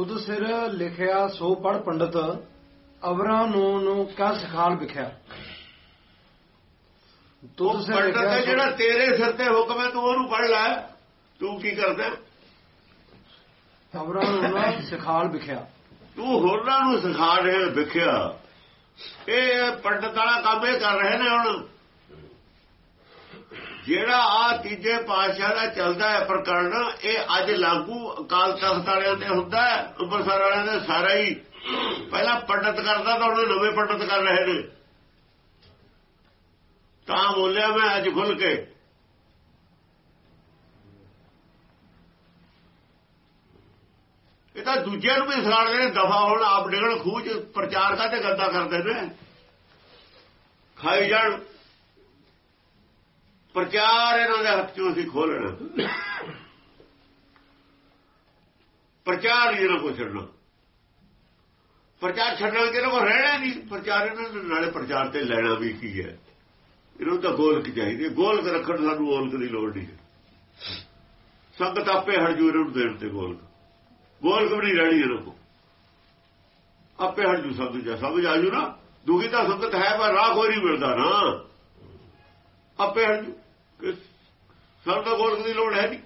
ਤੁਧ ਸਿਰ ਲਿਖਿਆ ਸੋ ਪੜ ਪੰਡਤ ਅਵਰਾਂ ਨੂੰ ਨੂੰ ਕਾ ਸਖਾਲ ਵਿਖਿਆ। ਉਹ ਸਿਰ ਜਿਹੜਾ ਤੇਰੇ ਸਿਰ ਤੇ ਹੁਕਮ ਹੈ ਤੂੰ ਉਹਨੂੰ ਪੜ ਲੈ। ਤੂੰ ਕੀ ਕਰਦਾ ਅਵਰਾਂ ਨੂੰ ਨਾ ਸਖਾਲ ਵਿਖਿਆ। ਤੂੰ ਹੋਰਾਂ ਨੂੰ ਸਿਖਾ ਰਿਹਾ ਵਿਖਿਆ। ਇਹ ਪੰਡਤ ਵਾਲਾ ਕੰਮ ਇਹ ਕਰ ਰਹੇ ਨੇ ਹੁਣ। ਜਿਹੜਾ ਆ ਤੀਜੇ ਪਾਤਸ਼ਾਹ ਦਾ ਚੱਲਦਾ ਹੈ ਪ੍ਰਕਰਣ, ਇਹ ਅੱਜ ਲਾਗੂ ਅਕਾਲ ਤਖਤ ਵਾਲਿਆਂ ਤੇ ਹੁੰਦਾ ਹੈ ਅੰਮ੍ਰਿਤਸਰ ਵਾਲਿਆਂ ਦੇ ਸਾਰਾ ਹੀ ਪਹਿਲਾਂ ਪੰਡਤ ਕਰਦਾ ਤਾਂ ਉਹਨੇ ਨਵੇਂ ਪੰਡਤ ਕਰ ਰਹੇ ਨੇ। ਤਾਂ ਬੋਲਿਆ ਮੈਂ ਅੱਜ ਖੁੱਲ ਕੇ। ਇਹ ਤਾਂ ਦੂਜਿਆਂ ਨੂੰ ਵੀ ਸਿਖਾਉਂਦੇ ਨੇ, ਦਫਾ ਹੋਣ ਆਪ ਡਿਗਣ ਖੂਜ ਪ੍ਰਚਾਰ ਕਾਤੇ ਗੰਦਾ ਕਰਦੇ ਨੇ? ਖਾਈ ਜਾਣ। ਪ੍ਰਚਾਰ ਇਹਨਾਂ ਦੇ ਹੱਥ ਚੋਂ ਅਸੀਂ ਖੋਲਣਾ ਪ੍ਰਚਾਰ ਹੀ ਇਹਨਾਂ ਕੋ ਛੱਡਣਾ। ਪ੍ਰਚਾਰ ਛੱਡਣਾ ਕਿ ਉਹ ਰਹਿਣਾ ਨਹੀਂ? ਪ੍ਰਚਾਰ ਇਹਨਾਂ ਦੇ ਨਾਲੇ ਪ੍ਰਚਾਰ ਤੇ ਲੈਣਾ ਵੀ ਕੀ ਹੈ? ਇਹਨੂੰ ਤਾਂ ਗੋਲਕ ਚਾਹੀਦੇ ਗੋਲਕ ਰੱਖਣ ਸਾਨੂੰ ਗੋਲਕ ਦੀ ਲੋੜ ਨਹੀਂ ਹੈ। ਸੰਗਤ ਆਪੇ ਹਰਜੂਰ ਨੂੰ ਦੇਣ ਤੇ ਗੋਲਕ। ਗੋਲਕ ਵੀ ਨਹੀਂ ਰਹਿਣੀ ਇਹਨਾਂ ਕੋ ਆਪੇ ਹਰਜੂ ਸਮਝ ਜਾ। ਸਮਝ ਜੂ ਨਾ। ਦੁਖੀ ਤਾਂ ਸੰਗਤ ਹੈ, ਪਰ ਰਾਹ ਕੋਈ ਨਹੀਂ ਮਿਲਦਾ ਨਾ। ਆਪੇ ਹਰਜੂ ਕਿ ਸਾਨੂੰ ਤਾਂ ਗੋਲਕ ਦੀ ਲੋੜ ਹੈ ਨਹੀਂ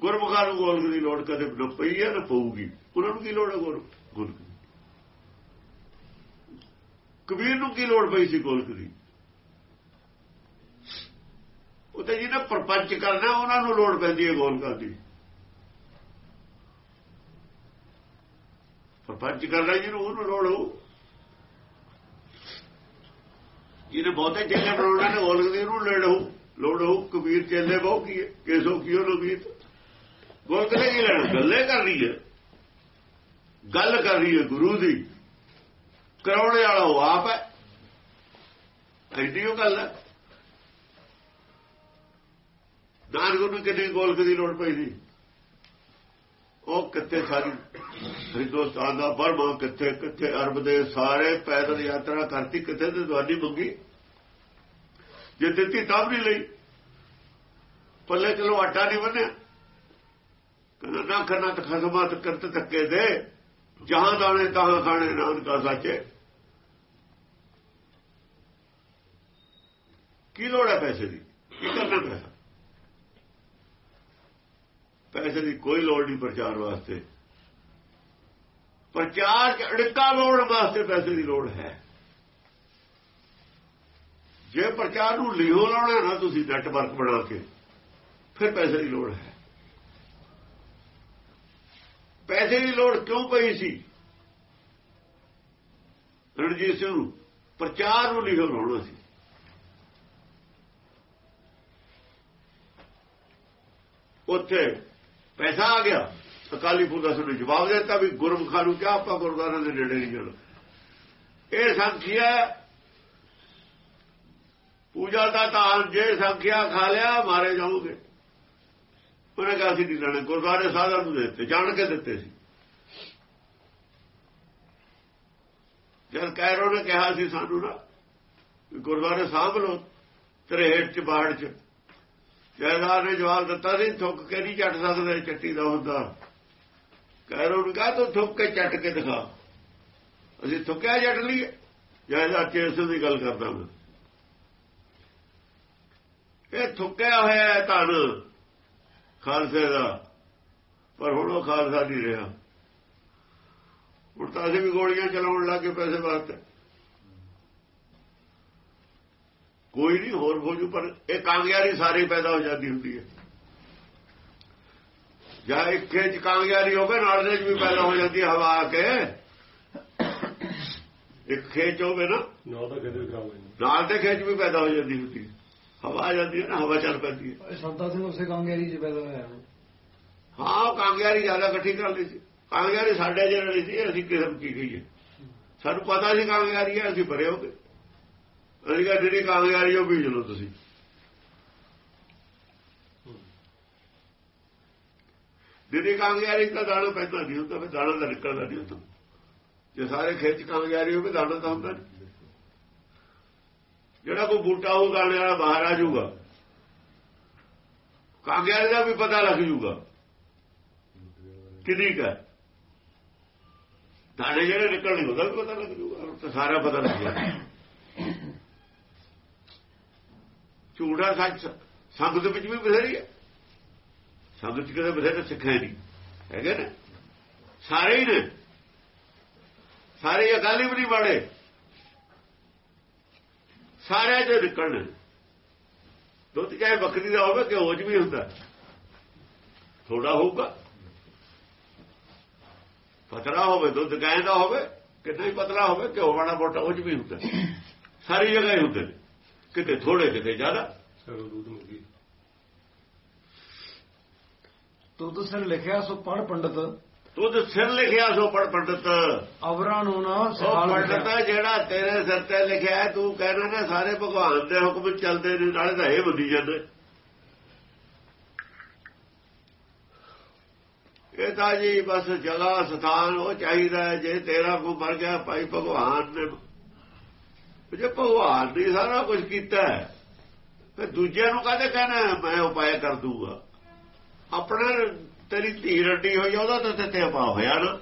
ਗੁਰਮੁਖਾਂ ਨੂੰ ਗੋਲਕ ਦੀ ਲੋੜ ਕਦੇ ਨਾ ਪਈ ਹੈ ਨਾ ਪਊਗੀ। ਉਹਨਾਂ ਨੂੰ ਕੀ ਲੋੜ ਹੈ ਗੋਲਕ ਗੋਲਕ ਕਬੀਰ ਨੂੰ ਕੀ ਲੋੜ ਪਈ ਸੀ ਗੋਲਕ ਦੀ? ਉਹ ਤੇ ਜਿਹਨੇ ਪਰਪੰਚ ਕਰਨਾ, ਉਹਨਾਂ ਨੂੰ ਲੋੜ ਪੈਂਦੀ ਹੈ ਗੋਲਕਾਂ ਦੀ। ਪਰਪੰਚ ਕਰਨਾ ਜਿਹਨੂੰ ਉਹਨੂੰ ਲੋੜ ਹੋਊ। ਜਿਹਨੇ ਬਹੁਤੇ ਚੇਲੇ ਬਣਾਉਣੇ ਨੇ ਗੋਲਕ ਦੀ ਉਹਨੂੰ ਲੋੜ ਹੋ ਲੋੜ ਹੋਊ, ਕਬੀਰ ਚੇਲੇ ਬਹੁ ਕੀ ਹੈ, ਕੇਸੋ ਕੀਓ ਨਵੀਤ ਗੋਲਕ ਨੇ ਕੀ ਲੈਣਾ? ਗੱਲੇ ਕਰ ਰਹੀ ਹੈ। ਗੱਲ ਕਰ ਰਹੀ ਹੈ ਗੁਰੂ ਦੀ। ਕਰਾਉਣੇ ਵਾਲਾ ਉਹ ਆਪ ਹੈ। ਐਡੀ ਉਹ ਗੱਲ ਹੈ। ਨਾਨਕ ਨੂੰ ਕਿੰਨੀ ਗੋਲਕ ਦੀ ਲੋੜ ਪਈ ਸੀ। ਉਹ ਕਿੱਥੇ ਸਾਰੀ ਹਿੰਦੁਸਤਾਨ ਦਾ ਬਰਮਾ ਕਿੱਥੇ ਕਿੱਥੇ ਅਰਬ ਦੇ ਸਾਰੇ ਪੈਦਲ ਯਾਤਰਾ ਕਰਤੀ, ਕਿੱਥੇ ਤੇ ਦਵਾਨੀ ਮੰਗੀ? ਜੇ ਦਿੱਤੀ ਤਾਂ ਵੀ ਨਹੀਂ ਲਈ। ਪੱਲੇ ਚਲੋ ਆਟਾ ਨਹੀਂ ਬੰਨਿਆ। ਕਹਿੰਦਾ, ਨਾ ਕਰਨਾ ਤਾਂ ਖਸਮਾਤ ਕਰਤ ਧੱਕੇ ਦੇ। ਜਹਾਂ ਦਾਣੇ, ਤਹਾਂ ਖਾਣੇ, ਨਾਨਕਾ ਸੱਚੇ। ਕੀ ਲੋੜ ਹੈ ਪੈਸੇ ਦੀ? ਕੀ ਕਰਨਾ ਪੈਸਾ? ਪੈਸੇ ਦੀ ਕੋਈ ਲੋੜ ਨਹੀਂ ਪ੍ਰਚਾਰ ਵਾਸਤੇ। ਪ੍ਰਚਾਰ ਚ ਅੜਿੱਕਾ ਲੋੜ ਵਾਸਤੇ ਪੈਸੇ ਦੀ ਲੋੜ ਹੈ। ਜੇ ਪ੍ਰਚਾਰ ਨੂੰ ਲਿਓ ਲਾਉਣਾ ਨਾ ਤੁਸੀਂ ਨੈਟਵਰਕ ਬਣਾ ਕੇ, ਫਿਰ ਪੈਸੇ ਦੀ ਲੋੜ ਹੈ। ਪੈਸੇ ਦੀ ਲੋੜ ਕਿਉਂ ਪਈ ਸੀ? ਰਣਜੀਤ ਸਿੰਘ ਨੂੰ ਪ੍ਰਚਾਰ ਨੂੰ ਲਿਖੋ ਲਾਉਣਾ ਸੀ। ਉੱਥੇ ਪੈਸਾ ਆ ਗਿਆ। ਅਕਾਲੀ ਫੂਲ ਨੇ ਜਵਾਬ ਦਿੱਤਾ ਵੀ ਗੁਰਮਖਾਂ ਨੂੰ ਕਿਹਾ ਆਪਾਂ ਗੁਰਦੁਆਰੇ ਦੇ ਨੇੜੇ ਨਹੀਂ ਜਾਣਾ। ਇਹ ਸੰਖਿਆ ਪੂਜਾ ਦਾ ਤਾਂ ਜੇ ਸੰਖਿਆ ਖਾ ਲਿਆ, ਮਾਰੇ ਜਾਓਗੇ ਉਹਨੇ ਕਿਹਾ ਸੀ ਨਹੀਂ ਲੈਣੇ ਗੁਰਦੁਆਰੇ ਸਾਧਨ ਨੂੰ ਦਿੱਤੇ, ਜਾਣ ਕੇ ਦਿੱਤੇ ਸੀ। ਜਦ ਕੈਰੋ ਨੇ ਕਿਹਾ ਸੀ ਸਾਨੂੰ ਨਾ, ਵੀ ਗੁਰਦੁਆਰੇ ਸਾਂਭ ਲੋ ਤੇਰੇ ਹੇਠ ਚ, ਬਾੜ ਚ। ਜੈਦਾਰ ਨੇ ਜਵਾਬ ਦਿੱਤਾ ਸੀ, ਥੁੱਕ ਕੇ ਨਹੀਂ ਚੱਟ ਸਕਦੇ, ਚੱਟੀ ਦਾ ਹੁੰਦਾ। ਕੈਰੋ ਨੂੰ ਕਹਾ, ਤੂੰ ਥੁੱਕ ਕੇ ਚੱਟ ਕੇ ਦਿਖਾ। ਅਸੀਂ ਥੁੱਕਿਆ ਜੱਟ ਲਈਏ। ਜੈਦਾਰ ਚੇਸ ਦੀ ਗੱਲ ਕਰਦਾ ਮੈਂ। ਇਹ ਥੁੱਕਿਆ ਹੋਇਆ ਹੈ ਧਨ ਖਾਲਸੇ ਦਾ ਪਰ ਹੁਣ ਉਹ ਖਾਲਸਾ ਨਹੀਂ ਰਿਹਾ। ਹੁਣ ਤਾਂ ਅਸੀਂ ਵੀ ਗੋਲੀਆਂ ਚਲਾਉਣ ਲੱਗੇ ਪੈਸੇ ਵਾਸਤੇ। ਕੋਈ ਨਹੀਂ ਹੋਰ ਹੋ ਜੂ ਪਰ ਇਹ ਕਾਂਗਿਆਰੀ ਸਾਰੀ ਪੈਦਾ ਹੋ ਜਾਂਦੀ ਹੁੰਦੀ ਹੈ। ਜਾਂ ਇੱਕ ਖੇਚ ਕਾਂਗਿਆਰੀ ਹੋਵੇ ਨਾਲ ਦੇ ਵੀ ਪੈਦਾ ਹੋ ਜਾਂਦੀ ਹੈ ਹਵਾ ਕੇ। ਇੱਕ ਖੇਚ ਹੋਵੇ ਨਾ ਨਾਲ ਦੇ ਖੇਚ ਵੀ ਪੈਦਾ ਹੋ ਜਾਂਦੀ ਹੁੰਦੀ ਹੈ। ਹਵਾ ਆ ਜਾਂਦੀ ਹੈ ਨਾ ਹਵਾ ਚੱਲ ਪੈਂਦੀ ਹੈ। ਸੰਤਾ ਸਿੰਘ ਉਸੇ ਕਾਂਗੇਰੀ ਚ ਪੈਦਾ ਹੋਇਆ ਹਾਂ ਕਾਂਗਿਆਰੀ ਜ਼ਿਆਦਾ ਇਕੱਠੀ ਕਰ ਲਈ ਸੀ। ਕਾਂਗਿਆਰੀ ਸਾਡੇ ਜਿਹੜਾ ਨਹੀਂ ਸੀ ਅਸੀਂ ਕਿਸਮ ਕੀ ਗਈ ਹੈ ਸਾਨੂੰ ਪਤਾ ਸੀ ਕਾਂਗਿਆਰੀ ਹੈ ਅਸੀਂ ਭਰੇ ਹੋ ਗਏ ਅਸੀਂ ਕਿਹਾ ਜਿਹੜੀ ਕਾਂਗਿਆਰੀ ਉਹ ਬੀਜ ਲਓ ਤੁਸੀਂ। ਜਿਹੜੀ ਕਾਂਗਿਆਰੀ ਦਾ ਦਾਣਾ ਪੈਦਾ ਨਹੀਂ ਹੁੰਦਾ ਫਿਰ ਦਾਣਾ ਤਾਂ ਨਿਕਲਦਾ ਨਹੀਂ ਹੁੰਦਾ। ਜੇ ਸਾਰੇ ਖੇਤ ਚ ਕਾਂਗਿਆਰੀ ਹੋਵੇ ਦਾਣਾ ਤਾਂ ਹੁੰਦਾ ਨਹੀਂ। ਜਿਹੜਾ ਕੋਈ ਬੂਟਾ ਉਹ ਦਾਣੇ ਵਾਲਾ ਬਾਹਰ ਆ ਜਾਊਗਾ। ਕਾਂਗਿਆਰੀ ਦਾ ਵੀ ਪਤਾ ਲੱਗ ਜਾਊਗਾ। ਕਿੰਨੀ ਕਾ ਦਾਣੇ ਜਿਹੜੇ ਨਿਕਲਣੇ ਉਹਦਾ ਵੀ ਪਤਾ ਲੱਗ ਜਾਊਗਾ ਤਾਂ ਸਾਰਾ ਪਤਾ ਲੱਗ ਗਿਆ ਝੂਠਾ ਸੱਚ, ਸੰਗਤ ਵਿੱਚ ਵੀ ਬਥੇਰੀ ਹੈ। ਸੰਗਤ ਚ ਕਿਤੇ ਬਥੇਰੇ ਸਿੱਖੇ ਨਹੀਂ। ਹੈਗੇ ਨੇ। ਸਾਰੇ ਹੀ ਨੇ। ਸਾਰੇ ਅਕਾਲੀ ਵੀ ਨਹੀਂ ਬਾੜੇ ਸਾਰੇ ਜੋ ਨਿਕਲਣ ਦੁੱਧ ਚਾਹੇ ਬੱਕਰੀ ਦਾ ਹੋਵੇ ਕਿ ਹੋਜ ਵੀ ਹੁੰਦਾ। ਥੋੜਾ ਹੋਊਗਾ। ਪਤਲਾ ਹੋਵੇ ਦੁੱਧ ਗਾਂ ਦਾ ਹੋਵੇ ਕਿੰਨਾ ਹੀ ਪਤਲਾ ਹੋਵੇ ਕਿ ਹੋਣਾ ਮੋਟਾ ਉਹ ਵੀ ਹੁੰਦਾ। ਸਾਰੀ ਜਗ੍ਹਾ ਹੀ ਹੁੰਦੇ ਨੇ। ਕਿਤੇ ਥੋੜੇ ਕਿਤੇ ਜ਼ਿਆਦਾ। ਤੁਧ ਸਿਰ ਲਿਖਿਆ ਸੋ ਪੜ ਪੰਡਤ ਦੁੱਧ ਸਿਰ ਲਿਖਿਆ ਸੋ ਪੜ ਪੰਡਤ। ਅਵਰਾਂ ਨੂੰ ਨਾ ਉਹ ਪੰਡਤ ਜਿਹੜਾ ਤੇਰੇ ਸਿਰ ਤੇ ਲਿਖਿਆ ਤੂੰ ਕਹਿਣਾ ਨਾ ਸਾਰੇ ਭਗਵਾਨ ਦੇ ਹੁਕਮ ਚੱਲਦੇ ਨੇ ਨਾਲੇ ਤਾਂ ਇਹ ਬੰਦੀ ਜਾਂਦੇ। ਇਹ ਤਾਂ ਜੀ ਬਸ ਜਗ੍ਹਾ ਸਥਾਨ ਉਹ ਚਾਹੀਦਾ ਜੇ ਤੇਰਾ ਕੋ ਮਰ ਗਿਆ ਭਾਈ ਭਗਵਾਨ ਨੇ ਜੇ ਭਗਵਾਨ ਨੇ ਸਾਰਾ ਕੁਝ ਕੀਤਾ ਫਿਰ ਦੂਜਿਆਂ ਨੂੰ ਕਾਹਦੇ ਕਹਿਣਾ ਮੈਂ ਉਪਾਅ ਕਰ ਦੂੰਗਾ। ਆਪਣਾ ਤੇਰੀ ਧੀ ਰੱਡੀ ਹੋਈ ਉਹਦਾ ਤਾਂ ਤੇ ਆਪਾ ਹੋਇਆ ਨਾ।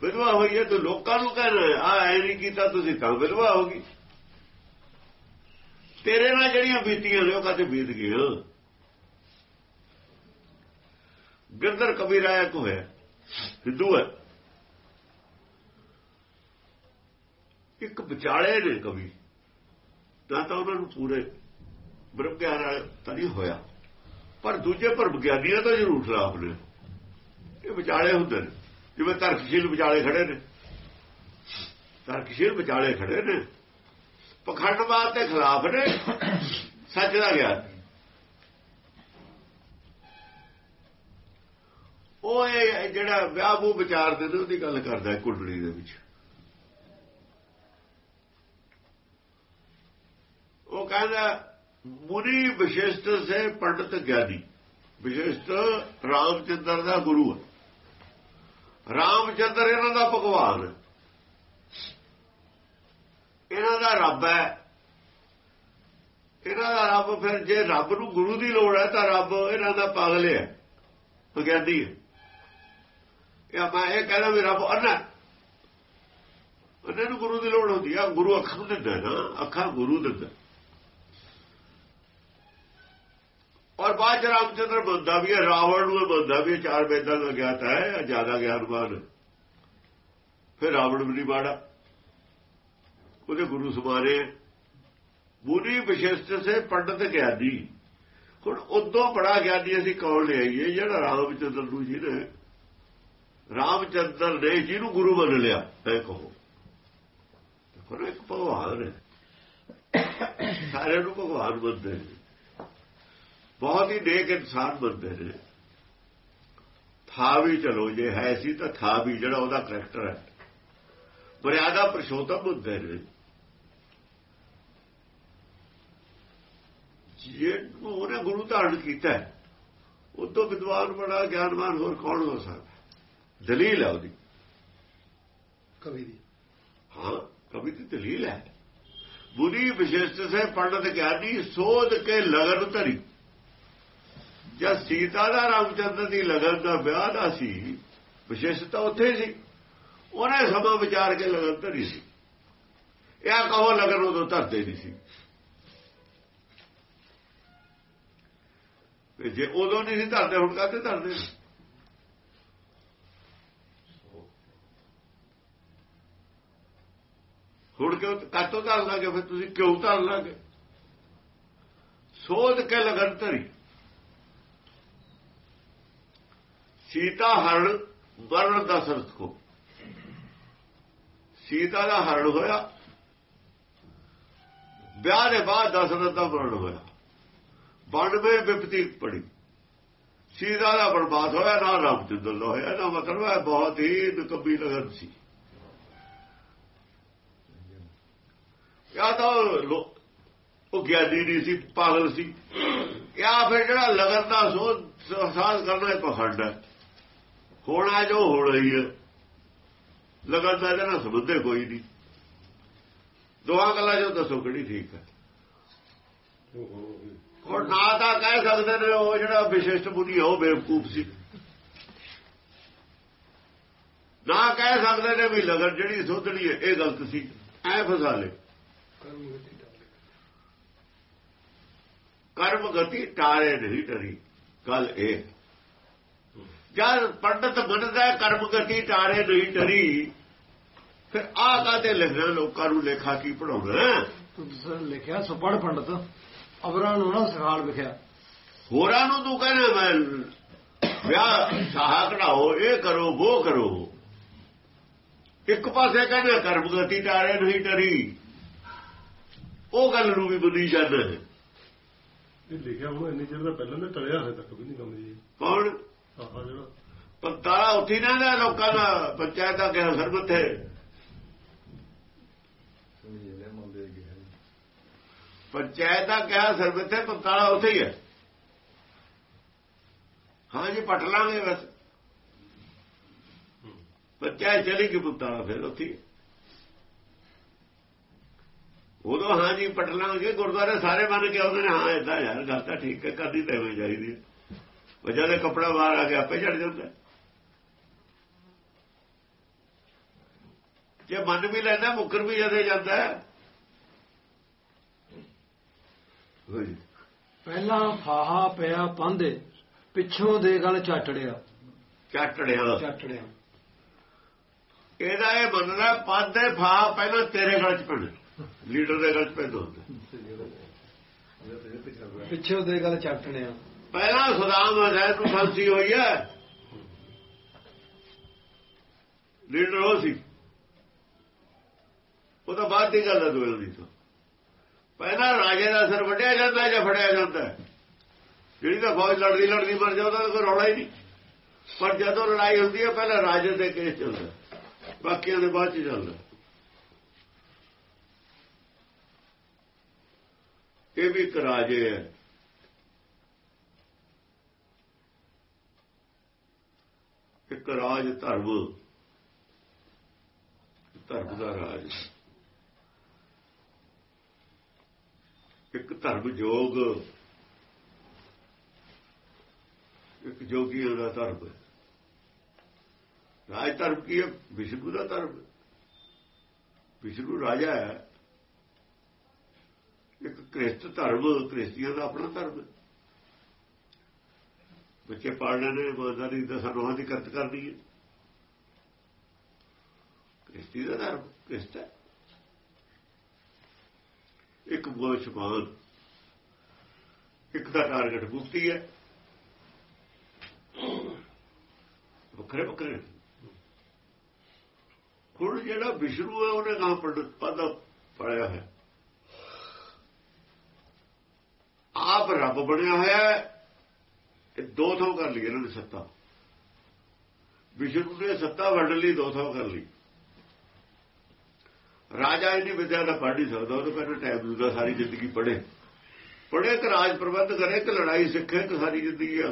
ਵਿਧਵਾ ਹੋਈ ਹੈ ਤੂੰ ਲੋਕਾਂ ਨੂੰ ਕਹਿਣਾ ਆ, ਐ ਨਹੀਂ ਕੀਤਾ ਤੁਸੀਂ ਤਾਂ ਵਿਧਵਾ ਹੋ ਗਈ। ਤੇਰੇ ਨਾਲ ਜਿਹੜੀਆਂ ਬੀਤੀਆਂ ਨੇ, ਉਹ ਕਦੇ ਬੀਤ ਗਈਆਂ? ਗਿਰਦਰ ਕਬੀਰਾ ਇੱਕ ਹੋਇਆ? ਹਿੰਦੂ ਹੈ। ਇੱਕ ਵਿਚਾਲੇ ਨੇ ਕਵੀ ਨਾ ਤਾਂ ਉਹਨਾਂ ਨੂੰ ਪੂਰੇ ਬ੍ਰਹਮ ਗਿਆਨ ਤਾਂ ਨਹੀਂ ਹੋਇਆ। ਪਰ ਦੂਜੇ ਪਰ ਵਿਗਿਆਨੀਆਂ ਤਾਂ ਜ਼ਰੂਰ ਖਿਲਾਫ ਨੇ। ਇਹ ਵਿਚਾਲੇ ਹੁੰਦੇ ਨੇ। ਜਿਵੇਂ ਤਰਕਸ਼ੀਲ ਵਿਚਾਲੇ ਖੜੇ ਨੇ। ਤਰਕਸ਼ੀਲ ਵਿਚਾਲੇ ਖੜੇ ਨੇ। ਪਖੰਡਵਾਦ ਦੇ ਖਿਲਾਫ ਨੇ। ਸੱਚ ਦਾ ਗਿਆਨ ਉਹ ਇਹ ਜਿਹੜਾ ਵਿਆਹ ਬੂ ਵਿਚਾਰਦੇ ਨੇ ਉਹਦੀ ਗੱਲ ਕਰਦਾ ਹੈ ਕੁੰਡਲੀ ਦੇ ਵਿੱਚ। ਉਹ ਕਹਿੰਦਾ ਮੁਨੀ ਵਿਸ਼ਿਸ਼ਟ ਸੇ ਪੰਡਤ ਗਿਆਨੀ। ਵਿਸ਼ਿਸ਼ਟ ਰਾਮਚੰਦਰ ਦਾ ਗੁਰੂ ਹੈ। ਰਾਮਚੰਦਰ ਇਹਨਾਂ ਦਾ ਭਗਵਾਨ ਇਹਨਾਂ ਦਾ ਰੱਬ ਹੈ। ਇਹਨਾਂ ਦਾ ਰੱਬ ਫਿਰ ਜੇ ਰੱਬ ਨੂੰ ਗੁਰੂ ਦੀ ਲੋੜ ਹੈ ਤਾਂ ਰੱਬ ਇਹਨਾਂ ਦਾ ਪਾਗਲ ਹੈ ਬਗਿਆਦੀ ਹੈ। ਇਹ ਆਪਾਂ ਇਹ ਕਹਿੰਦਾ ਵੀ ਰੱਬ ਅੰਨਾ ਉਹਨਾਂ ਨੂੰ ਗੁਰੂ ਦੀ ਲੋੜ ਹੁੰਦੀ ਆ, ਗੁਰੂ ਅੱਖਾਂ ਦਿੰਦਾ ਨਾ, ਅੱਖਾਂ ਗੁਰੂ ਦਿੰਦਾ ਔਰ ਬਾਅਦ ਚ ਰਾਮਚੰਦਰ ਬੰਦਾ ਵੀ ਹੈ ਰਾਵਣ ਨੂੰ ਬੰਦਾ ਵੀ ਹੈ, ਚਾਰ ਵੇਦਾਂ ਦਾ ਗਿਆਤ ਹੈ ਜ਼ਿਆਦਾ ਗਿਆਨਵਾਨ ਫਿਰ ਰਾਵਣ ਵੀ ਨਹੀਂ ਬਾੜਾ ਉਹਦੇ ਗੁਰੂ ਸਮਾਰੇ ਬੁਰੀ ਵਿਸ਼ਿਸ਼ਟ ਸੇ ਪੰਡਤ ਗਿਆਨੀ। ਹੁਣ ਉਦੋਂ ਬੜਾ ਗਿਆਨੀ ਅਸੀਂ ਕੌਣ ਲਿਆਈਏ ਜਿਹੜਾ ਰਾਮਚੰਦਰ ਨੂੰ ਜੀ ਨੇ ਰਾਮਚੰਦਰ ਨੇ ਜਿਹਨੂੰ ਗੁਰੂ ਮੰਨ ਲਿਆ ਇਹ ਕਹੋ। ਦੇਖੋ ਇੱਕ ਭਗਵਾਨ ਹੈ। ਸਾਰਿਆਂ ਨੂੰ ਭਗਵਾਨ ਮੰਨਦੇ ਨੇ। ਬਹੁਤ ਹੀ ਨੇਕ ਇਨਸਾਨ ਬੰਦੇ ਨੇ। ਥਾ ਵੀ ਚਲੋ ਜੇ ਹੈ ਸੀ ਤਾਂ ਥਾ ਵੀ ਜਿਹੜਾ ਉਹਦਾ ਕਰੈਕਟਰ ਹੈ। ਮਰਿਆਦਾ ਪ੍ਰਸ਼ੋਤਮ ਹੁੰਦੇ ਨੇ। ਜੇ ਉਹਨੇ ਗੁਰੂ ਧਾਰਨ ਕੀਤਾ ਉਹ ਤੋਂ ਵਿਦਵਾਨ ਬੜਾ ਗਿਆਨਵਾਨ ਹੋਰ ਕੌਣ ਹੋ ਸਕਦਾ? ਦਲੀਲ ਹੈ ਉਹਦੀ। ਕਵੀ ਦੀ। ਹਾਂ ਕਵੀ ਦੀ ਦਲੀਲ ਹੈ। ਬੁਰੀ ਵਿਸ਼ੇਸ਼ਤ ਸੇ ਪੰਡਤ ਗਿਆਨੀ ਸੋਧ ਕੇ ਲਗਨ ਧਰੀ। ਜਦ ਸੀਤਾ ਦਾ ਰਾਮਚੰਦਰ ਦੀ ਲਗਨ ਦਾ ਵਿਆਹ ਦਾ ਸੀ, ਵਿਸ਼ੇਸ਼ਤਾ ਉੱਥੇ ਸੀ। ਉਹਨੇ ਸਮਾਂ ਵਿਚਾਰ ਕੇ ਲਗਨ ਧਰੀ ਸੀ। ਇਹ ਕਹੋ ਲਗਨ ਉਦੋਂ ਧਰਦੇ ਨਹੀਂ ਸੀ। ਤੇ ਜੇ ਉਦੋਂ ਨਹੀਂ ਸੀ ਧਰਦੇ ਹੁਣ ਕਾਹਤੇ ਧਰਦੇ ਹੁਣ ਕਿਉਂ ਕਾਤੋਂ ਧਰ ਲਾਗੇ? ਫਿਰ ਤੁਸੀਂ ਕਿਉਂ ਧਰ ਲਾਗੇ? ਸੋਧ ਕੇ ਲਗਨ ਧਰੀ। ਸੀਤਾ ਹਰਣ ਵਰਣ ਦਾ ਸਰਤ ਕੋ। ਸੀਤਾ ਦਾ ਹਰਣ ਹੋਇਆ, ਵਿਆਹ ਦੇ ਬਾਅਦ ਦਸ਼ਰਥ ਦਾ ਵਰਣ ਹੋਇਆ। ਬਣਵੇਂ ਵਿਪਤੀ ਪੜੀ। ਸੀਤਾ ਦਾ ਬਰਬਾਦ ਹੋਇਆ, ਨਾ ਰਾਮਚੰਦਰ ਦਾ ਹੋਇਆ, ਨਾ ਮਤਲਬ ਹੈ ਬਹੁਤ ਹੀ ਨਕਬੀ ਲਗਨ ਸੀ। ਜਾਂ ਤਾਂ ਉਹ ਗਿਆਨੀ ਨਹੀਂ ਸੀ, ਪਾਗਲ ਸੀ। ਜਾਂ ਫਿਰ ਜਿਹੜਾ ਲਗਨ ਦਾ ਸੋਧ ਸਾਧ ਕਰਨਾ ਇਹ ਪਖੰਡ ਹੈ। ਹੋਣਾ ਜੋ ਹੋਣਾ ਹੀ ਹੈ ਲਗਨ ਦਾ ਇਹਦੇ ਨਾਲ ਸੰਬੰਧ ਕੋਈ ਨਹੀਂ। ਦੋਹਾਂ ਗੱਲਾਂ ਜੋ ਦੱਸੋ ਕਿਹੜੀ ਠੀਕ ਹੈ ਉਹ ਨਾ ਤਾਂ ਕਹਿ ਸਕਦੇ ਨੇ, ਉਹ ਜਿਹੜਾ ਵਿਸ਼ਿਸ਼ਟ ਬੁੱਧੀ ਹੈ ਉਹ ਬੇਵਕੂਫ ਸੀ। ਨਾ ਕਹਿ ਸਕਦੇ ਨੇ ਵੀ ਲਗਨ ਜਿਹੜੀ ਸੋਧਣੀ ਹੈ, ਇਹ ਗਲਤ ਸੀ। ਐ ਫਸਾ ਲੇ। ਕਰਮ ਗਤੀ ਕਰਮ ਗਤੀ ਟਾਰੇ ਨਹੀਂ ਟਰੀ ਗੱਲ ਇਹ ਜਦ ਪੰਡਤ ਮੰਨਦਾ ਹੈ ਕਰਮ ਗਤੀ ਟਾਰੇ ਨਹੀਂ ਟਰੀ ਫਿਰ ਆਹ ਕਾਤੇ ਲਿਖਣਾ ਲੋਕਾਂ ਨੂੰ ਲੇਖਾ ਕੀ ਪੜਾਉਣਾ ਤੁਸੀਂ ਲਿਖਿਆ ਸੁਪੜ ਪੰਡਤ। ਅਵਰਾਂ ਨੂੰ ਨਾ ਸਖਾਲ ਵਿਖਿਆ। ਹੋਰਾਂ ਨੂੰ ਤੂੰ ਕਹਿੰਦਾ ਮੈਂ ਵਿਆਹ ਸਾਹਾ ਕਢਾਓ ਇਹ ਕਰੋ ਉਹ ਕਰੋ। ਇੱਕ ਪਾਸੇ ਕਹਿੰਦਾ ਕਰਮ ਗਤੀ ਟਾਰੇ ਨਹੀਂ ਟਰੀ ਉਹ ਗੱਲ ਨੂੰ ਵੀ ਬੁੱਧੀ ਜਾਂਦਾ ਹੈ ਇਹ ਲਿਖਿਆ ਹੁਣ ਇੰਨੀ ਚਿਰ ਦਾ ਪਹਿਲਾਂ ਨੇ ਟਲਿਆ ਹਜੇ ਤੱਕ ਵੀ ਨਹੀਂ ਕੰਮ ਜੀ। ਕੌਣ? ਜਿਹੜਾ ਪੰਤਾਲਾ ਉੱਠੀ ਨਾ ਦਾ ਲੋਕਾਂ ਦਾ ਪੰਚਾਇਤ ਦਾ ਕਿਹਾ ਸਰਬੱਥੇ ਪੰਚਾਇਤ ਦਾ ਕਿਹਾ ਸਰਬੱਥੇ ਪੰਤਾਲਾ ਉੱਥੇ ਹੀ ਹੈ। ਹਾਂ ਜੀ ਪਟ ਲਾਂਗੇ ਬਸ। ਪੰਚਾਇਤ ਚਲੀ ਕਿ ਪੰਤਾਲਾ ਫਿਰ ਉੱਥੇ ਹੀ ਹੈ। ਉਦੋਂ ਹਾਂ ਜੀ ਪਟ ਲਾਂਗੇ ਗੁਰਦੁਆਰੇ ਸਾਰੇ ਮੰਨ ਕੇ ਆਉਂਦੇ ਨੇ ਹਾਂ ਇਦਾਂ ਯਾਰ ਗੱਲ ਤਾਂ ਠੀਕ ਹੈ ਕਰਨੀ ਤਾਂ ਐਵੇਂ ਚਾਹੀਦੀ ਹੈ। ਵਜ੍ਹਾ ਦੇ ਕੱਪੜਾ ਬਾਹਰ ਆ ਕੇ ਆਪੇ ਚੜ ਜਾਂਦਾ। ਜੇ ਮੰਨ ਵੀ ਲੈਂਦਾ ਮੁੱਕਰ ਵੀ ਜਦੇ ਜਾਂਦਾ ਪਹਿਲਾਂ ਫਾਹਾ ਪਿਆ ਪਾਂਦੇ ਪਿੱਛੋਂ ਦੇ ਗਲ ਚੱਟੜਿਆ ਚੱਟੜਿਆ ਚੱਟੜਿਆ ਇਹਦਾ ਇਹ ਮੰਨਣਾ ਪਾਦੇ ਫਾ ਪਹਿਲਾਂ ਤੇਰੇ ਗਲ ਚ ਪੈਣਾ ਲੀਡਰ ਦੇ ਗਲ ਚ ਪੈਂਦਾ ਹੁੰਦਾ। ਪਿੱਛੋਂ ਦੇ ਗਲ ਚੱਟਣਿਆ ਪਹਿਲਾਂ ਸਦਾਮ ਹਸੈਨ ਨੂੰ ਫਾਂਸੀ ਹੋਈ ਹੈ। ਲੀਡਰ ਉਹ ਸੀ। ਉਹ ਤਾਂ ਬਾਅਦ ਦੀ ਗੱਲ ਹੈ ਦੋਵੇਂ ਦੀ ਤਾਂ। ਪਹਿਲਾਂ ਰਾਜੇ ਦਾ ਸਿਰ ਵੱਢਿਆ ਜਾਂਦਾ ਜਾਂ ਫੜਿਆ ਜਾਂਦਾ ਜਿਹੜੀ ਤਾਂ ਫੌਜ ਲੜਦੀ ਲੜਦੀ ਮਰ ਜਾਂਦਾ ਤਾਂ ਕੋਈ ਰੌਲਾ ਹੀ ਨਹੀਂ। ਪਰ ਜਦੋਂ ਲੜਾਈ ਹੁੰਦੀ ਹੈ, ਪਹਿਲਾਂ ਰਾਜੇ ਦੇ ਕੇਸ ਚੱਲਦਾ ਬਾਕੀਆਂ ਦੇ ਬਾਅਦ ਚ ਚੱਲਦਾ ਇਹ ਵੀ ਇੱਕ ਰਾਜੇ ਹੈ। ਇੱਕ ਰਾਜ ਧਰਮ। ਧਰਮ ਦਾ ਰਾਜ। ਇੱਕ ਧਰਮ ਜੋਗ। ਇੱਕ ਜੋਗੀਆਂ ਦਾ ਧਰਮ। ਰਾਜ ਧਰਮ ਕੀ ਹੈ? ਵਿਸ਼ਨੂੰ ਦਾ ਧਰਮ। ਵਿਸ਼ਨੂੰ ਰਾਜਾ ਹੈ। ਇੱਕ ਕ੍ਰਿਸਤ ਧਰਮ, ਕ੍ਰਿਸਤੀਆਂ ਦਾ ਆਪਣਾ ਧਰਮ। ਹੈ ਬੱਚੇ ਪੜ੍ਹਨੇ ਨੇ ਇਮਾਨਦਾਰੀ ਦਾ ਸਾਨੂੰ ਦੀ ਕਰਤ ਕਰਨੀ ਹੈ। ਕ੍ਰਿਸਤੀ ਦਾ ਧਰਮ ਕ੍ਰਿਸਟ ਹੈ। ਇੱਕ ਗੋਸ਼ਮਾਨ ਇੱਕ ਦਾ ਟਾਰਗੇਟ ਮੁਕਤੀ ਹੈ। ਵੱਖਰੇ ਵੱਖਰੇ। ਹੁਣ ਜਿਹੜਾ ਵਿਸ਼ਨੂੰ ਹੈ, ਉਹਨੇ ਕਹਾ ਪੰਡਤ ਪਦ ਪੜਿਆ ਹੈ ਆਪ ਰੱਬ ਬਣਿਆ ਹੋਇਆ ਹੈ। ਇਹ ਦੋ ਥਾਂ ਕਰ ਲਈ ਇਹਨਾਂ ਨੇ ਸੱਤਾ। ਵਿਸ਼ਨੂੰ ਨੇ ਸੱਤਾ ਵੰਡ ਲਈ, ਦੋ ਥਾਂ ਕਰ ਲਈ। ਰਾਜਾ ਇਹਦੀ ਵਿਦਿਆ ਦਾ ਪੜ੍ਹ ਨਹੀਂ ਸਕਦਾ ਉਹਦੇ ਪਹਿਲਾਂ ਟਾਈਮ ਦੂਦਾ ਸਾਰੀ ਜ਼ਿੰਦਗੀ ਪੜ੍ਹੇ। ਪੜ੍ਹੇ ਕਿ ਰਾਜ ਪ੍ਰਬੰਧ ਕਰੇ ਕਿ ਲੜਾਈ ਸਿੱਖੇ ਕਿ ਸਾਰੀ ਜ਼ਿੰਦਗੀ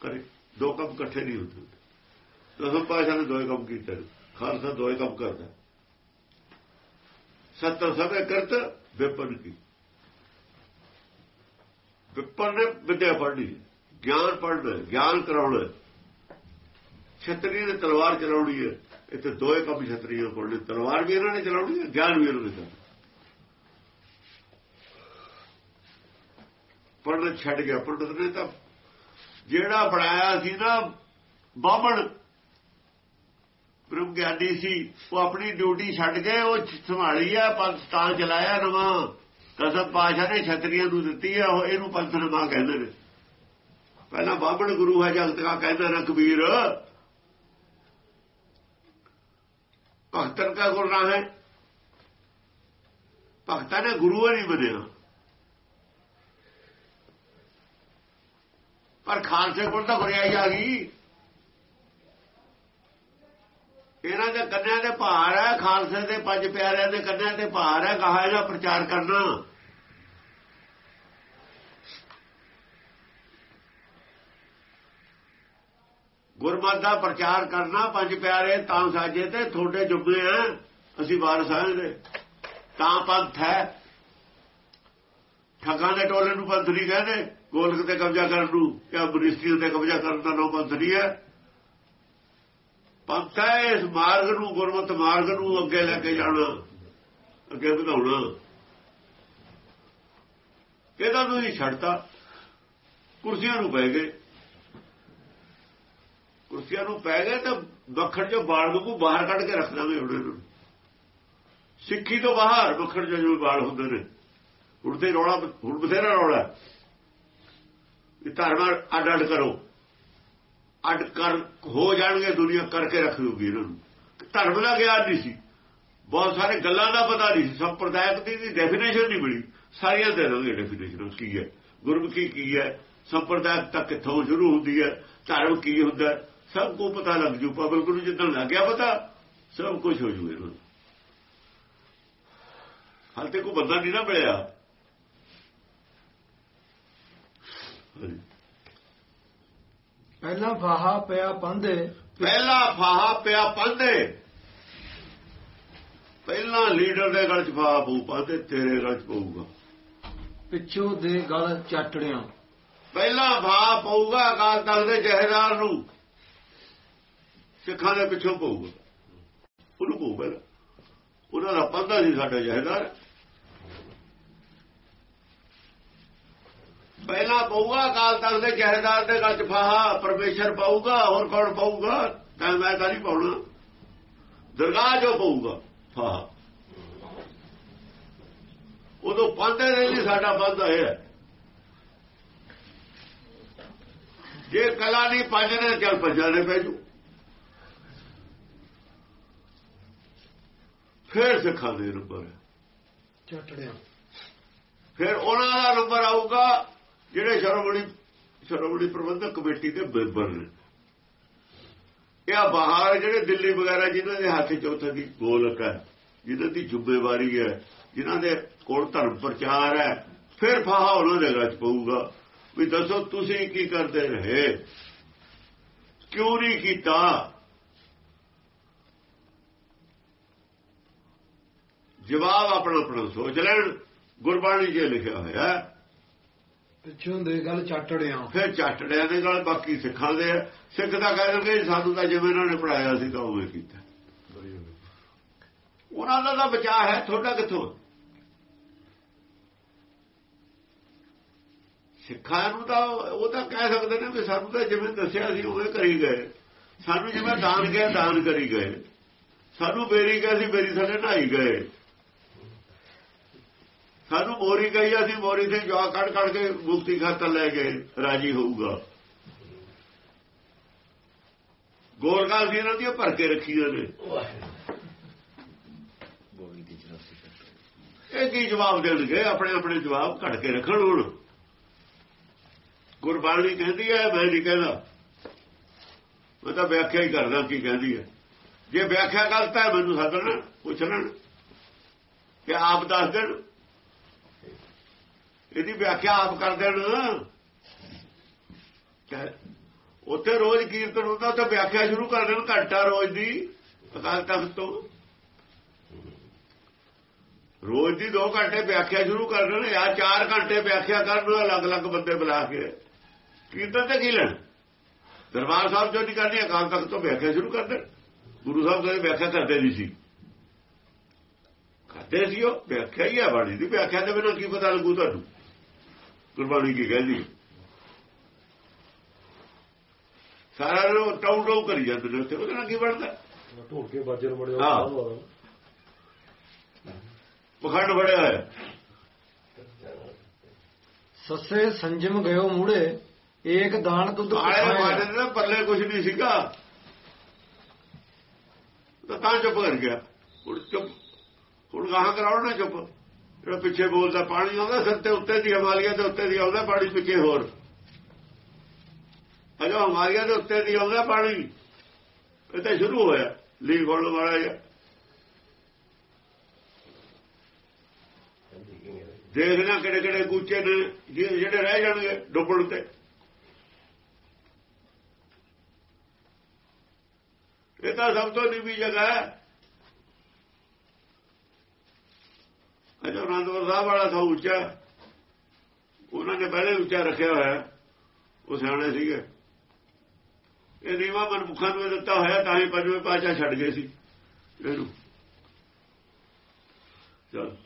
ਕਰੇ। ਦੋ ਕੰਮ ਇਕੱਠੇ ਨਹੀਂ ਹੁੰਦੇ। ਦਸਮ ਪਾਸ਼ਾ ਨੇ ਦੋਏ ਕੰਮ ਕੀਤੇ ਖਾਲਸਾ ਦੋਏ ਕੰਮ ਕਰਦਾ। ਸੱਤਰ ਸਭੇ ਕਰਤ, ਵਿਪਨ ਕੀ। ਵਿਪਨ ਨੇ ਵਿਦਿਆ ਪੜ੍ਹਨੀ ਗਿਆਨ ਪੜ੍ਹਨਾ, ਗਿਆਨ ਕਰਾਉਣਾ। ਛਤਰੀ ਨੇ ਤਲਵਾਰ ਚਲਾਉਣੀ ਹੈ। ਇੱਥੇ ਦੋਏ ਕੰਮ ਛਤਰੀਆਂ ਕੋਲ ਨੇ ਤਲਵਾਰ ਵੀ ਇਹਨਾਂ ਨੇ ਚਲਾਉਣੀ ਹੈ, ਗਿਆਨ ਵੀ ਇਹਨਾਂ ਨੇ ਚਲਾਉਣਾ। ਪੜ੍ਹਨ ਛੱਡ ਗਿਆ ਪੰਡਤ ਨੇ ਤਾਂ ਜਿਹੜਾ ਬਣਾਇਆ ਸੀ ਨਾ, ਬਾਹਮਣ, ਬ੍ਰਹਮ ਗਿਆਨੀ ਸੀ, ਉਹ ਆਪਣੀ ਡਿਊਟੀ ਛੱਡ ਕੇ ਉਹ ਸੰਭਾਲੀ ਆ ਪਾਕਿਸਤਾਨ ਚਲਾਇਆ ਨਵਾਂ। ਕਸਮ ਪਾਸ਼ਾ ਨੇ ਛਤਰੀਆਂ ਨੂੰ ਦਿੱਤੀ ਆ, ਉਹ ਇਹਨੂੰ ਪੰਥ ਨਵਾਂ ਕਹਿੰਦੇ ਨੇ। ਪਹਿਲਾਂ ਬਾਬਣ ਗੁਰੂ ਹੈ, ਜਗਤ ਦਾ ਕਹਿੰਦਾ ਨਾ ਕਬੀਰ ਭਗਤਨ ਦਾ ਗੁਰਨਾ ਹੈ। ਭਗਤਾਂ ਨੇ ਗੁਰੂ ਨਹੀਂ ਬਣਿਆ ਪਰ ਖਾਲਸੇ ਕੋਲ ਤਾਂ ਬੁਰਿਆਈ ਆ ਗਈ। ਇਹਨਾਂ ਦੇ ਕੰਨਿਆਂ ਦੇ ਭਾਰ ਹੈ, ਖਾਲਸੇ ਦੇ ਪੰਜ ਪਿਆਰਿਆਂ ਦੇ ਕੰਨਿਆਂ ਤੇ ਭਾਰ ਹੈ ਕਹਾ ਇਹਦਾ ਪ੍ਰਚਾਰ ਕਰਨਾ। ਗੁਰਮਤ ਦਾ ਪ੍ਰਚਾਰ ਕਰਨਾ ਪੰਜ ਪਿਆਰੇ, ਤਾਂ ਸਾਜੇ ਤੇ ਥੋੜੇ ਜੁਗੇ ਆ। ਅਸੀਂ ਵਾਰਸ ਆਂ ਦੇ ਤਾਂ ਪੰਥ ਹੈ। ਠੱਗਾਂ ਦੇ ਟੋਲੇ ਨੂੰ ਪੰਥ ਨਹੀਂ ਕਹਿੰਦੇ। ਗੋਲਕ ਤੇ ਕਬਜ਼ਾ ਕਰਨ ਨੂੰ ਜਾਂ ਬ੍ਰਿਸ਼ਟੀਆਂ ਤੇ ਕਬਜ਼ਾ ਕਰਨ ਦਾ ਨੋ ਪੰਥ ਨਹੀਂ ਹੈ। ਪੰਥ ਹੈ ਇਸ ਮਾਰਗ ਨੂੰ, ਗੁਰਮਤ ਮਾਰਗ ਨੂੰ ਅੱਗੇ ਲੈ ਕੇ ਜਾਣਾ, ਅੱਗੇ ਵਧਾਉਣਾ। ਇਹਦਾ ਤੁਸੀਂ ਛੱਡਤਾ? ਕੁਰਸੀਆਂ ਨੂੰ ਪੈ ਗਏ। ਕੁਰਸੀਆਂ ਨੂੰ ਪੈ ਗਏ ਤਾਂ ਮੱਖਣ ਚੋਂ ਬਾਲ ਨੂੰ ਬਾਹਰ ਕੱਢ ਕੇ ਰੱਖ ਦਾਂਗੇ ਉਹਨਾਂ ਨੂੰ। ਸਿੱਖੀ ਤੋਂ ਬਾਹਰ ਮੱਖਣ ਚੋਂ ਜੋ ਬਾਲ ਹੁੰਦੇ ਨੇ। ਹੁਣ ਤੇ ਰੌਲਾ ਹੁਣ ਬਥੇਰਾ ਰੌਲਾ ਇਹ ਧਰਮ ਅੱਡ ਅੱਡ ਕਰੋ। ਅੱਡ ਕਰ ਹੋ ਜਾਣਗੇ, ਦੁਨੀਆ ਕਰਕੇ ਰੱਖ ਲੂਗੀ ਇਹਨਾਂ ਨੂੰ। ਧਰਮ ਦਾ ਗਿਆਨ ਨਹੀਂ ਸੀ। ਬਹੁਤ ਸਾਰੇ ਗੱਲਾਂ ਦਾ ਪਤਾ ਨਹੀਂ ਸੀ। ਸੰਪਰਦਾਇਕ ਦੀ ਡੈਫੀਨੇਸ਼ਨ ਨਹੀਂ ਮਿਲੀ। ਸਾਰੀਆਂ ਦੇ ਦੋਗੇ ਡੈਫੀਨੇਸ਼ਨ ਕੀ ਹੈ? ਗੁਰਮੁਖੀ ਕੀ ਹੈ? ਸੰਪਰਦਾਇਕ ਤੱਕ ਕਿੱਥੋਂ ਸ਼ੁਰੂ ਹੁੰਦੀ ਹੈ? ਧਰਮ ਕੀ ਹੁੰਦਾ ਸਭ ਨੂੰ ਪਤਾ ਲੱਗ ਜੂ ਪਬਲਿਕ ਨੂੰ ਜਿੱਦਾਂ ਲੱਗ ਗਿਆ ਪਤਾ ਸਭ ਕੁਝ ਹੋ ਜੂ ਇਹਨਾਂ ਹਾਲ ਤੇ ਕੋਈ ਬੰਦਾ ਨਹੀਂ ਨਾ ਮਿਲਿਆ। ਪਹਿਲਾਂ ਫਾਹਾ ਪਿਆ ਪੰਦੇ ਪਹਿਲਾ ਫਾਹਾ ਪਿਆ ਪੰਦੇ ਪਹਿਲਾ ਲੀਡਰ ਦੇ ਗਲ ਚ ਫਾਹਾ ਪਊ ਪਾਤੇ ਤੇਰੇ ਗਲ ਚ ਪਊਗਾ। ਪਿੱਛੋਂ ਦੇ ਗਲ ਚਾਟੜਿਆਂ ਪਹਿਲਾ ਫਾਹਾ ਪਊਗਾ ਅਕਾਲ ਤਖਤ ਦੇ ਜਹੇਦਾਰ ਨੂੰ। ਸਿੱਖਾਂ ਦੇ ਪਿੱਛੋਂ ਪਊਗਾ। ਉਹਨੂੰ ਪਊ ਪਹਿਲਾਂ ਉਹਨਾਂ ਦਾ ਪੰਦਾ ਸੀ ਸਾਡਾ ਜਹੇਦਾਰ। ਪਹਿਲਾਂ ਪਊਗਾ, ਅਕਾਲ ਤਖਤ ਦੇ ਜਹੇਦਾਰ ਦੇ ਗੱਲ ਚ ਫਾਹਾ ਪਰਮੇਸ਼ਰ ਪਾਊਗਾ, ਹੋਰ ਕੌਣ ਪਾਊਗਾ? ਤਾਂ ਮੈਂ ਤਾਂ ਨਹੀਂ ਪਾਉਣਾ। ਦਰਗਾਹ ਜੋ ਪਊਗਾ, ਫਾਹਾ। ਉਦੋਂ ਪਾਉਂਦੇ ਨੇ ਜੀ ਸਾਡਾ ਬੰਦ ਹੈ। ਜੇ ਕਲਾ ਨਹੀਂ ਪੰਜਨੇ ਚੱਲ ਪੰਜਾਨੇ ਨੇ ਜੂ ਫਿਰ ਸਿੱਖਾਂ ਦੇ ਨੰਬਰ ਚਾਟੜਿਆਂ। ਫਿਰ ਉਹਨਾਂ ਦਾ ਨੰਬਰ ਆਊਗਾ ਜਿਹੜੇ ਸ਼ਰਮਣੀ ਸ਼ਰਮਣੀ ਪ੍ਰਬੰਧਕ ਕਮੇਟੀ ਦੇ ਮੈਂਬਰ ਨੇ ਇਹ ਬਾਹਰ ਜਿਹੜੇ ਦਿੱਲੀ ਵਗੈਰਾ ਜਿਨ੍ਹਾਂ ਦੇ ਹੱਥ 'ਚ ਉੱਥੇ ਦੀ ਗੋਲਕ ਹੈ ਜਿਨ੍ਹਾਂ ਦੀ ਜ਼ਿੰਮੇਵਾਰੀ ਹੈ ਜਿਨ੍ਹਾਂ ਦੇ ਕੋਲ ਧਰਮ ਪ੍ਰਚਾਰ ਹੈ ਫਿਰ ਫਾਹਾ ਉਹਨਾਂ ਦੇ ਵਿੱਚ ਪਊਗਾ ਵੀ ਦੱਸੋ ਤੁਸੀਂ ਕੀ ਕਰਦੇ ਰਹੇ? ਕਿਉਂ ਨਹੀਂ ਕੀਤਾ? ਜਵਾਬ ਆਪਣਾ ਆਪਣਾ ਸੋਚ ਲੈਣ। ਗੁਰਬਾਣੀ 'ਚ ਲਿਖਿਆ ਹੋਇਆ ਪਿੱਛੋਂ ਦੇ ਗਲ ਚਾਟੜਿਆਂ। ਫਿਰ ਚੱਟੜਿਆਂ ਦੇ ਨਾਲ ਬਾਕੀ ਸਿੱਖਾਂ ਦੇ। ਸਿੱਖ ਤਾਂ ਕਹਿ ਦਿੰਦੇ ਸਾਨੂੰ ਤਾਂ ਜਿਵੇਂ ਇਹਨਾਂ ਨੇ ਪੜਾਇਆ ਸੀ ਤਾਂ ਉਵੇਂ ਕੀਤਾ। ਉਹਨਾਂ ਦਾ ਤਾਂ ਬਚਾਅ ਹੈ ਤੁਹਾਡਾ ਕਿੱਥੋਂ? ਸਿੱਖਾਂ ਨੂੰ ਤਾਂ ਉਹ ਤਾਂ ਕਹਿ ਸਕਦੇ ਨੇ ਵੀ ਸਾਨੂੰ ਤਾਂ ਜਿਵੇਂ ਦੱਸਿਆ ਸੀ ਉਵੇਂ ਕਰੀ ਗਏ। ਸਾਨੂੰ ਜਿਵੇਂ ਦਾਨ ਗਿਆ ਦਾਨ ਕਰੀ ਗਏ। ਸਾਨੂੰ ਬੇਰੀ ਗਿਆ ਸੀ ਬੇਰੀ ਥੱਲੇ ਨਹਾਈ ਗਏ। ਸਾਨੂੰ ਮੋਰੀ ਗਈ ਅਸੀਂ ਮੋਰੀ ਤੇ ਜਵਾ ਕੱਢ ਕੱਢ ਕੇ ਮੁਕਤੀ ਖਾਤਰ ਲੈ ਕੇ ਰਾਜੀ ਹੋਊਗਾ। ਗੋਲਗਾ ਸੀ ਇਹਨਾਂ ਦੀਆਂ, ਭਰ ਕੇ ਰੱਖੀਆਂ ਨੇ। ਇਹ ਕੀ ਜਵਾਬ ਦੇਣਗੇ? ਆਪਣੇ ਆਪਣੇ ਜਵਾਬ ਘੜ ਕੇ ਰੱਖਣ ਹੁਣ। ਗੁਰਬਾਣੀ ਕਹਿੰਦੀ ਹੈ, ਮੈਂ ਨਹੀਂ ਕਹਿੰਦਾ। ਮੈਂ ਤਾਂ ਵਿਆਖਿਆ ਹੀ ਕਰਦਾ ਕੀ ਕਹਿੰਦੀ ਹੈ। ਜੇ ਵਿਆਖਿਆ ਗਲਤ ਹੈ, ਮੈਨੂੰ ਸੱਦਣ ਪੁੱਛ ਲੈਣ ਕਿ ਆਪ ਦੱਸ ਦੇਣ। ਇਹਦੀ ਵਿਆਖਿਆ ਆਪ ਕਰ ਦੇਣ। ਉੱਥੇ ਰੋਜ਼ ਕੀਰਤਨ ਹੁੰਦਾ ਤਾਂ ਵਿਆਖਿਆ ਸ਼ੁਰੂ ਕਰ ਦੇਣ, ਘੰਟਾ ਰੋਜ਼ ਦੀ, ਅਕਾਲ ਤਖਤ ਤੋਂ। ਰੋਜ਼ ਦੀ 2 ਘੰਟੇ ਵਿਆਖਿਆ ਸ਼ੁਰੂ ਕਰ ਦੇਣ, ਜਾਂ 4 ਘੰਟੇ ਵਿਆਖਿਆ ਕਰਨ ਅਲੱਗ-ਅਲੱਗ ਬੰਦੇ ਬੁਲਾ ਕੇ। ਕੀਰਤਨ ਤੇ ਕੀ ਲੈਣ? ਦਰਬਾਰ ਸਾਹਿਬ ਜੋ ਨਹੀਂ ਕਰਨੀ, ਅਕਾਲ ਤਖਤ ਤੋਂ ਵਿਆਖਿਆ ਸ਼ੁਰੂ ਕਰ ਦੇਣ। ਗੁਰੂ ਸਾਹਿਬ ਕਦੇ ਵਿਆਖਿਆ ਕਰਦੇ ਨਹੀਂ ਸੀ। ਕਰਦੇ ਸੀ ਉਹ, ਵਿਆਖਿਆ ਹੀ ਆ ਬਾਣੀ ਦੀ। ਵਿਆਖਿਆ ਦੇ ਬਿਨਾਂ ਕੀ ਪਤਾ ਲੱਗੂ ਤੁਹਾਨੂੰ? ਗੁਰਬਾਣੀ ਕੀ ਕਹਿੰਦੀ? ਸਾਰਾ ਨੂੰ ਟਾਉ ਟਾਉ ਕਰੀ ਜਾਂਦੇ ਨੇ ਉੱਥੇ ਉਹਦੇ ਨਾਲ ਕੀ ਬਣਦਾ? ਢੋਲ ਕੇ ਬਾਜੇ ਨੂੰ ਬੜੇ ਹਾਂ। ਪਖੰਡ ਫੜਿਆ ਹੋਇਆ। ਸੱਸੇ ਸੰਜਮ ਗਇਓ ਮੂੜੇ ਏਕ ਦਾਨ ਦੁੱਧ ਪਖਾਇਆ। ਮਾਰੇ ਦੇ ਨਾ ਪੱਲੇ ਕੁਝ ਨਹੀਂ ਸੀਗਾ। ਤਾਂ ਤਾਂ ਚੁੱਪ ਕਰ ਗਿਆ। ਹੁਣ ਚੁੱਪ ਹੁਣ ਗਾਹਾਂ ਕਰਾਉਣ ਨਾ ਚੁੱਪ। ਜਿਹੜਾ ਪਿੱਛੇ ਬੋਲਦਾ, ਪਾਣੀ ਆਉਂਦਾ ਸਿਰ ਤੇ, ਉੱਤੇ ਦੀ ਹਿਮਾਲਿਆ ਦੇ ਉੱਤੇ ਦੀ ਆਉਂਦਾ ਪਾਣੀ, ਪਿੱਛੇ ਹੋਰ। ਅਜਾ ਹਿਮਾਲਿਆ ਦੇ ਉੱਤੇ ਦੀ ਆਉਂਦਾ ਪਾਣੀ। ਇਹ ਤਾਂ ਸ਼ੁਰੂ ਹੋਇਆ, ਲੀਕ ਹੋਣ ਵਾਲਾ ਹੈ ਦੇਖਣਾ ਕਿਹੜੇ ਕਿਹੜੇ ਕੂਚੇ ਨੇ ਜਿਹੜੇ ਜਿਹੜੇ ਰਹਿ ਜਾਣਗੇ ਡੁੱਬਣ ਤੇ। ਇਹ ਤਾਂ ਸਭ ਤੋਂ ਨੀਵੀਂ ਜਗ੍ਹਾ ਹੈ। ਅਜੋ ਅਨੰਦਪੁਰ ਸਾਹਿਬ ਵਾਲਾ ਤਾਂ ਉੱਚਾ ਉਹਨਾਂ ਨੇ ਪਹਿਲੇ ਉੱਚਾ ਰੱਖਿਆ ਹੋਇਆ ਉਹ ਸਿਆਣੇ ਸੀਗੇ। ਇਹ ਨੀਵਾ ਮਨਮੁਖਾਂ ਨੂੰ ਦਿੱਤਾ ਹੋਇਆ, ਤਾਂ ਹੀ ਪੰਜਵੇਂ ਪਾਚਾ ਛੱਡ ਗਏ ਸੀ। ਇਹਨੂੰ। ਚਲ।